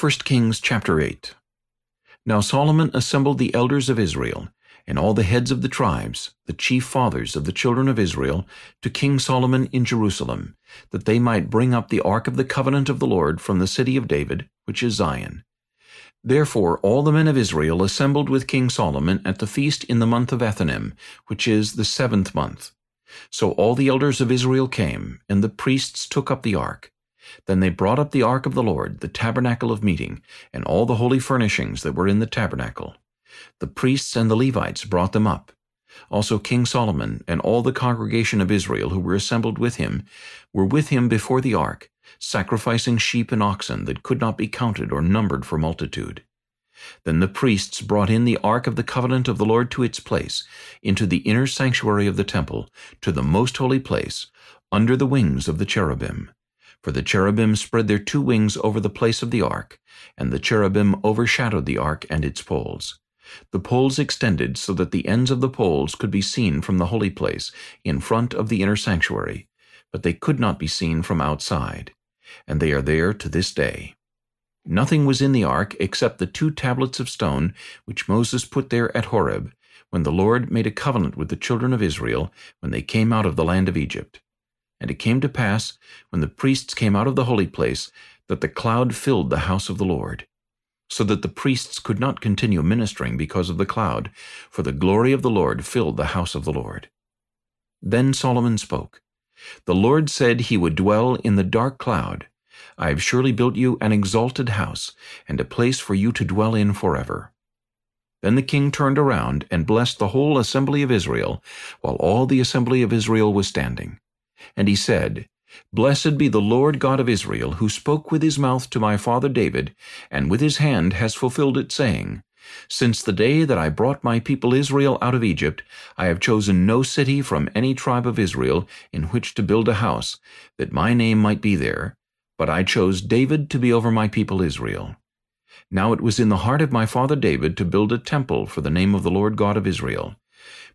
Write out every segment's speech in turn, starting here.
1 Kings chapter 8 Now Solomon assembled the elders of Israel, and all the heads of the tribes, the chief fathers of the children of Israel, to King Solomon in Jerusalem, that they might bring up the ark of the covenant of the Lord from the city of David, which is Zion. Therefore all the men of Israel assembled with King Solomon at the feast in the month of Ethanim, which is the seventh month. So all the elders of Israel came, and the priests took up the ark. Then they brought up the ark of the Lord, the tabernacle of meeting, and all the holy furnishings that were in the tabernacle. The priests and the Levites brought them up. Also King Solomon and all the congregation of Israel who were assembled with him were with him before the ark, sacrificing sheep and oxen that could not be counted or numbered for multitude. Then the priests brought in the ark of the covenant of the Lord to its place, into the inner sanctuary of the temple, to the most holy place, under the wings of the cherubim. For the cherubim spread their two wings over the place of the ark, and the cherubim overshadowed the ark and its poles. The poles extended so that the ends of the poles could be seen from the holy place, in front of the inner sanctuary, but they could not be seen from outside. And they are there to this day. Nothing was in the ark except the two tablets of stone which Moses put there at Horeb, when the Lord made a covenant with the children of Israel when they came out of the land of Egypt. And it came to pass, when the priests came out of the holy place, that the cloud filled the house of the Lord, so that the priests could not continue ministering because of the cloud, for the glory of the Lord filled the house of the Lord. Then Solomon spoke. The Lord said he would dwell in the dark cloud. I have surely built you an exalted house, and a place for you to dwell in forever. Then the king turned around and blessed the whole assembly of Israel, while all the assembly of Israel was standing. And he said, Blessed be the Lord God of Israel, who spoke with his mouth to my father David, and with his hand has fulfilled it, saying, Since the day that I brought my people Israel out of Egypt, I have chosen no city from any tribe of Israel in which to build a house, that my name might be there, but I chose David to be over my people Israel. Now it was in the heart of my father David to build a temple for the name of the Lord God of Israel.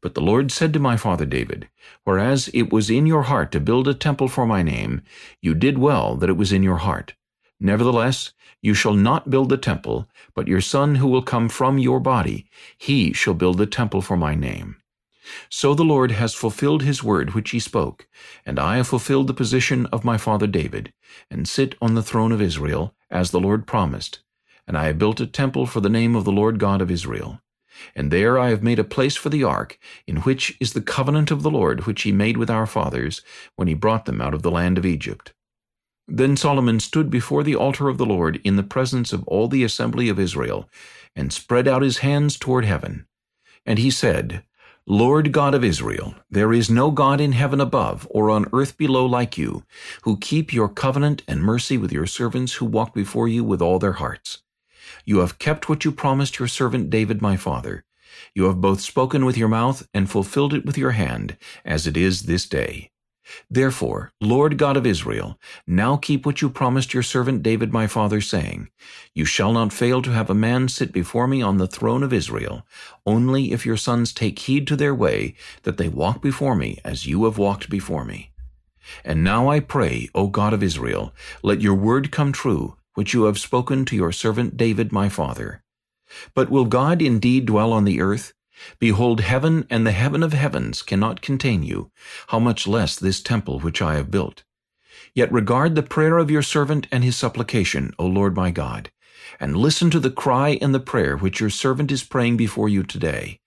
But the Lord said to my father David, Whereas it was in your heart to build a temple for my name, you did well that it was in your heart. Nevertheless, you shall not build the temple, but your son who will come from your body, he shall build the temple for my name. So the Lord has fulfilled his word which he spoke, and I have fulfilled the position of my father David, and sit on the throne of Israel, as the Lord promised. And I have built a temple for the name of the Lord God of Israel. And there I have made a place for the ark, in which is the covenant of the Lord which he made with our fathers, when he brought them out of the land of Egypt. Then Solomon stood before the altar of the Lord in the presence of all the assembly of Israel, and spread out his hands toward heaven. And he said, Lord God of Israel, there is no God in heaven above or on earth below like you, who keep your covenant and mercy with your servants who walk before you with all their hearts. You have kept what you promised your servant David my father. You have both spoken with your mouth and fulfilled it with your hand, as it is this day. Therefore, Lord God of Israel, now keep what you promised your servant David my father, saying, You shall not fail to have a man sit before me on the throne of Israel, only if your sons take heed to their way, that they walk before me as you have walked before me. And now I pray, O God of Israel, let your word come true, which you have spoken to your servant David my father. But will God indeed dwell on the earth? Behold, heaven and the heaven of heavens cannot contain you, how much less this temple which I have built. Yet regard the prayer of your servant and his supplication, O Lord my God, and listen to the cry and the prayer which your servant is praying before you today,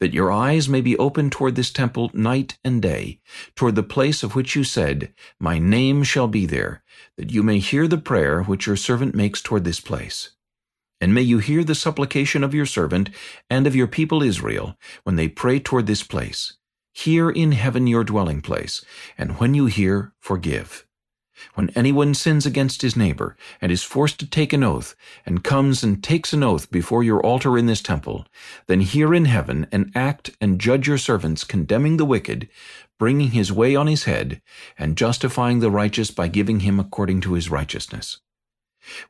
that your eyes may be open toward this temple night and day, toward the place of which you said, My name shall be there, that you may hear the prayer which your servant makes toward this place. And may you hear the supplication of your servant and of your people Israel when they pray toward this place. Hear in heaven your dwelling place, and when you hear, forgive. When anyone sins against his neighbor, and is forced to take an oath, and comes and takes an oath before your altar in this temple, then hear in heaven, and act and judge your servants, condemning the wicked, bringing his way on his head, and justifying the righteous by giving him according to his righteousness.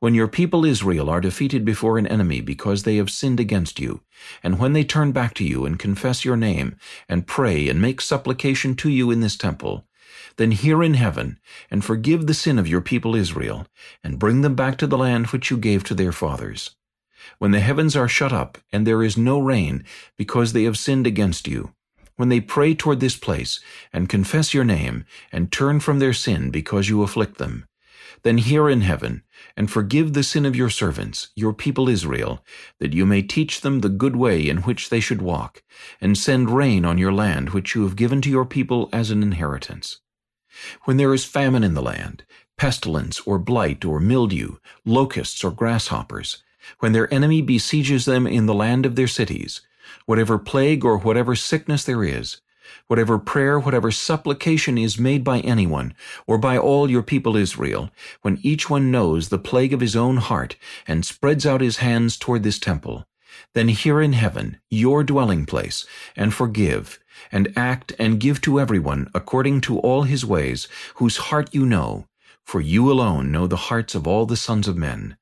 When your people Israel are defeated before an enemy because they have sinned against you, and when they turn back to you and confess your name, and pray and make supplication to you in this temple, then hear in heaven, and forgive the sin of your people Israel, and bring them back to the land which you gave to their fathers. When the heavens are shut up, and there is no rain, because they have sinned against you, when they pray toward this place, and confess your name, and turn from their sin because you afflict them, then hear in heaven, and forgive the sin of your servants, your people Israel, that you may teach them the good way in which they should walk, and send rain on your land which you have given to your people as an inheritance. When there is famine in the land, pestilence or blight or mildew, locusts or grasshoppers, when their enemy besieges them in the land of their cities, whatever plague or whatever sickness there is, whatever prayer, whatever supplication is made by anyone, or by all your people Israel, when each one knows the plague of his own heart, and spreads out his hands toward this temple, then hear in heaven, your dwelling place, and forgive, and act and give to everyone according to all his ways, whose heart you know, for you alone know the hearts of all the sons of men,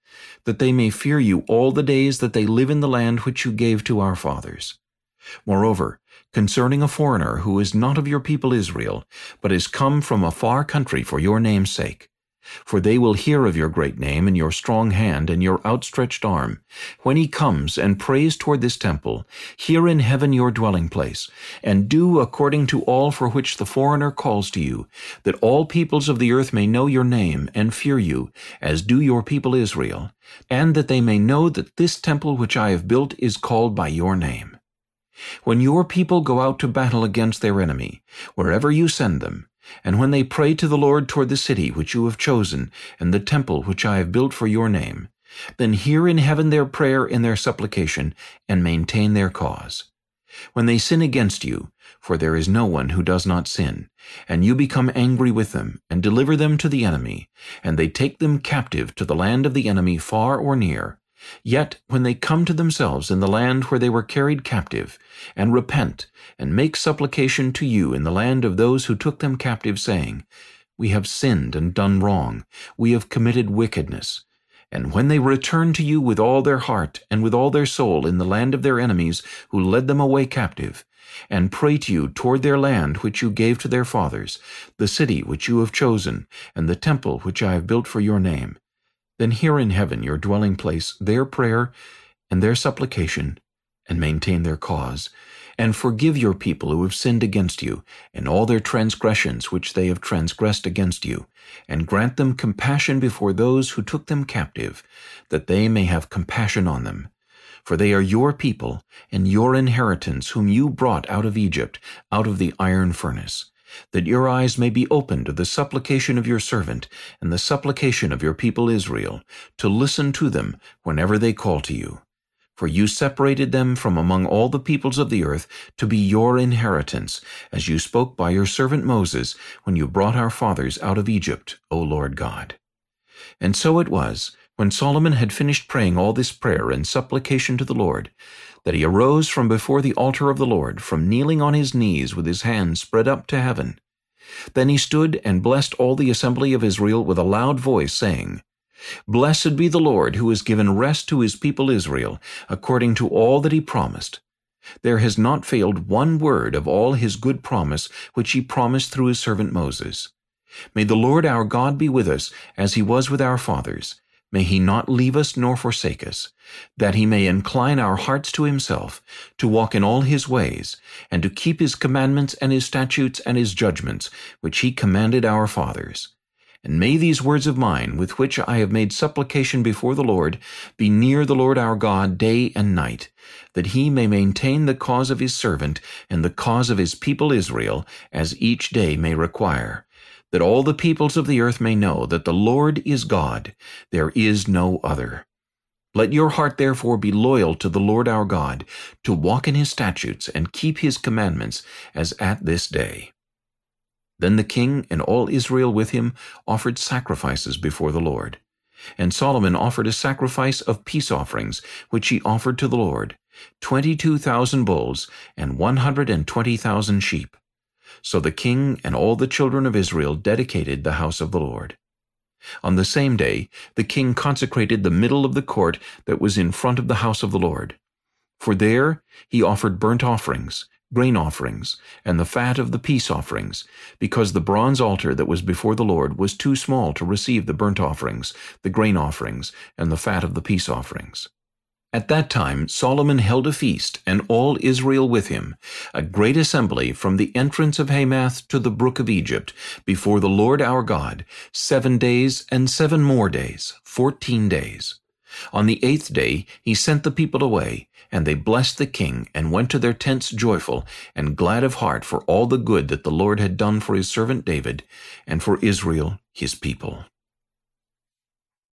that they may fear you all the days that they live in the land which you gave to our fathers. Moreover, concerning a foreigner who is not of your people Israel, but is come from a far country for your name's sake, for they will hear of your great name and your strong hand and your outstretched arm. When he comes and prays toward this temple, hear in heaven your dwelling place, and do according to all for which the foreigner calls to you, that all peoples of the earth may know your name and fear you, as do your people Israel, and that they may know that this temple which I have built is called by your name. When your people go out to battle against their enemy, wherever you send them, and when they pray to the Lord toward the city which you have chosen, and the temple which I have built for your name, then hear in heaven their prayer and their supplication, and maintain their cause. When they sin against you, for there is no one who does not sin, and you become angry with them, and deliver them to the enemy, and they take them captive to the land of the enemy far or near, Yet when they come to themselves in the land where they were carried captive, and repent, and make supplication to you in the land of those who took them captive, saying, We have sinned and done wrong, we have committed wickedness, and when they return to you with all their heart and with all their soul in the land of their enemies who led them away captive, and pray to you toward their land which you gave to their fathers, the city which you have chosen, and the temple which I have built for your name, then hear in heaven your dwelling place their prayer and their supplication, and maintain their cause, and forgive your people who have sinned against you, and all their transgressions which they have transgressed against you, and grant them compassion before those who took them captive, that they may have compassion on them. For they are your people, and your inheritance, whom you brought out of Egypt, out of the iron furnace that your eyes may be opened to the supplication of your servant and the supplication of your people Israel, to listen to them whenever they call to you. For you separated them from among all the peoples of the earth to be your inheritance, as you spoke by your servant Moses when you brought our fathers out of Egypt, O Lord God. And so it was, when Solomon had finished praying all this prayer and supplication to the Lord, that he arose from before the altar of the Lord, from kneeling on his knees with his hands spread up to heaven. Then he stood and blessed all the assembly of Israel with a loud voice, saying, Blessed be the Lord, who has given rest to his people Israel, according to all that he promised. There has not failed one word of all his good promise which he promised through his servant Moses. May the Lord our God be with us, as he was with our fathers, May he not leave us nor forsake us, that he may incline our hearts to himself, to walk in all his ways, and to keep his commandments and his statutes and his judgments, which he commanded our fathers. And may these words of mine, with which I have made supplication before the Lord, be near the Lord our God day and night, that he may maintain the cause of his servant and the cause of his people Israel, as each day may require that all the peoples of the earth may know that the Lord is God, there is no other. Let your heart therefore be loyal to the Lord our God, to walk in his statutes and keep his commandments, as at this day. Then the king and all Israel with him offered sacrifices before the Lord. And Solomon offered a sacrifice of peace offerings, which he offered to the Lord, twenty-two thousand bulls and one hundred and twenty thousand sheep. So the king and all the children of Israel dedicated the house of the Lord. On the same day, the king consecrated the middle of the court that was in front of the house of the Lord. For there he offered burnt offerings, grain offerings, and the fat of the peace offerings, because the bronze altar that was before the Lord was too small to receive the burnt offerings, the grain offerings, and the fat of the peace offerings. At that time Solomon held a feast, and all Israel with him, a great assembly from the entrance of Hamath to the brook of Egypt, before the Lord our God, seven days and seven more days, fourteen days. On the eighth day he sent the people away, and they blessed the king, and went to their tents joyful, and glad of heart for all the good that the Lord had done for his servant David, and for Israel his people.